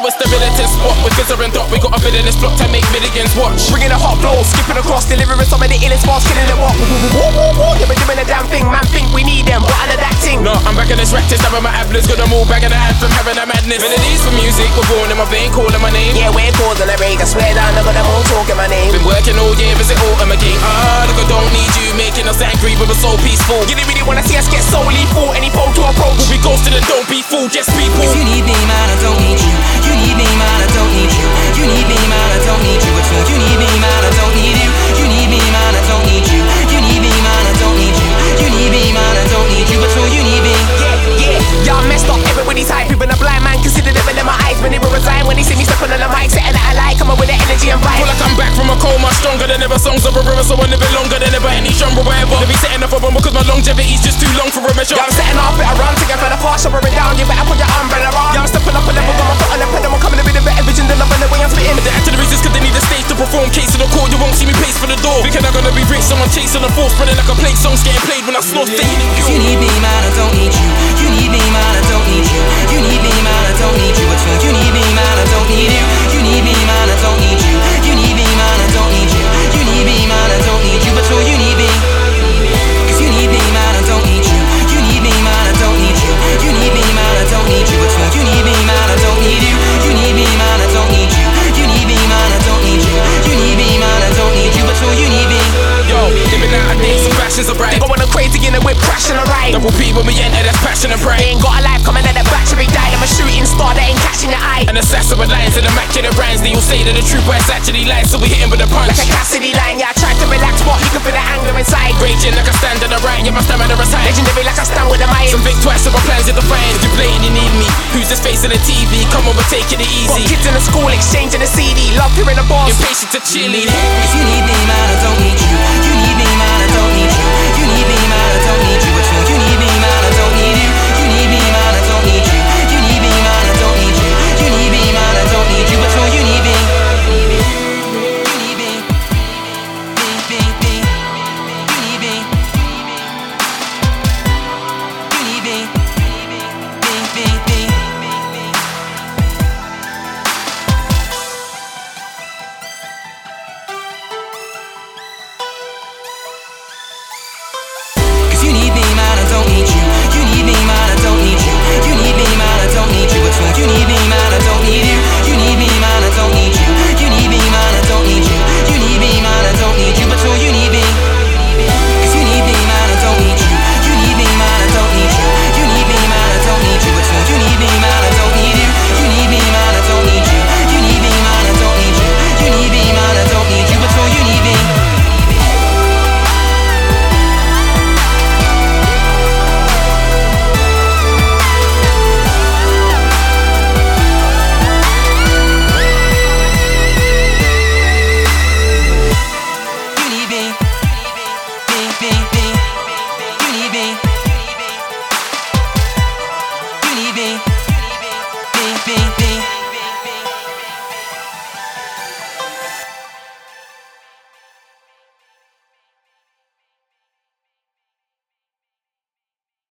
our stability spot. With Fizzer and Dot, we got a bit of this block to make millions watch. Bringing a hot flow, skipping across, delivering some of the illest bars, killing it what? Yeah, we're doing a damn thing, man. Think we need them, but I that thing. No, I'm back in this rack, just having my ablers, got them all back in the anthem, having a madness. Melodies for music, we're born in my vein, calling my name. Yeah, we're causing a break. I swear down, look at them all talking my name. Been working all year, visit autumn again. Ah, look, I don't need you, making us angry, but we're so peaceful. You didn't really wanna see us get so lethal. Any phone to approach, We'll be ghosted and don't be fooled, just people. Stronger. Songs of a river, so I live it longer than ever. Any genre, whatever. They be setting up a bomb because my longevity's just too long for a measure. Yeah, I'm setting off, better run to get for the far it down. You better put your umbrella on. Yeah, I'm stepping up a level, got my foot on the pedal. I'm coming with a better vision than love and the way I'm spitting. The artillery's just cause they need a stage to perform. Case of the court, you won't see me pace for the door. Thinking I'm gonna be rich, someone chasing the force, spreading like a plague. Songs getting played when I snore, staying in If you need me, man, I don't need you. You need me, man, I don't need you. You fashions are bright. They going crazy in the whip, crashing a ride. Double P when we enter, that's passion and pride. They ain't got a life coming at the battery died. I'm a shooting star that ain't catching your eye. An assassin with lines and immaculate rhymes. Then you'll say that the truth, but it's actually lies. So we hit him with a punch. Like a Cassidy line, yeah, I tried to relax, but you can feel the anger inside. Raging like I stand on the right, yeah, my stamina is high. Legendary like I stand with a mic. Some think twice of my plans are defined. If you blatantly need me, who's this facing the TV? Come on, we're taking it easy. kids in the school exchanging a CD. Love hearing the boss. Impatient to cheerlead. If you need